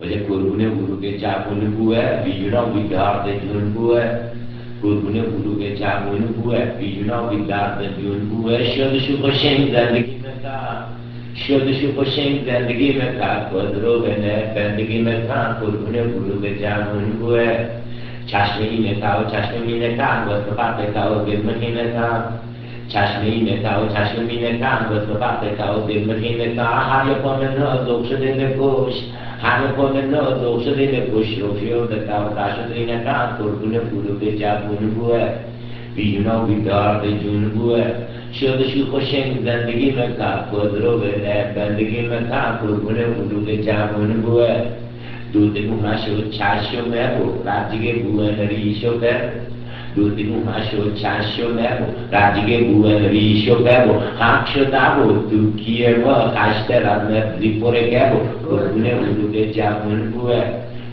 Olha, kurune guru ke cha kune bue, vijna vidar de jun bue. Kurune guru ke cha kune bue, vijna vidar de jun bue. Shod shukh shem zindagi mein tha. शुद्ध शुभ सिंह ज़िंदगी में था कुद्रोग ने ज़िंदगी में था कुर्बने गुरु के जामुन हुए छाछनी में था छाछनी में था वस्त्र पाते था गिरमनी में था caśmijmy cały, caśmijmy tango, słowaty cały, dymmy ta, hamy pomynno, zukrzydyny kuś, hamy pomynno, zukrzydyny kuś, rufiudy cały, kaśmijmy tango, kurkuny kuruby, ciapun bułe, वीणों विदार जुन हुए शुद्ध शुभ ज़िंदगी में का कुदरो ने बंदगी में का कुरगुने उदू के जामुन हुए दूध मुहाशो छाशो में वो राज्य के बुआ नरीशो कर bebo. Dute kumasho chasho mebo, rajige buen risho bebo. Haksho dabo, tu kiewa, hashtera me zipore kebo. Kurune uduke japun bue.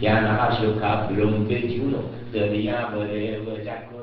ya na ha shoka blum ke chulo de dia bere bere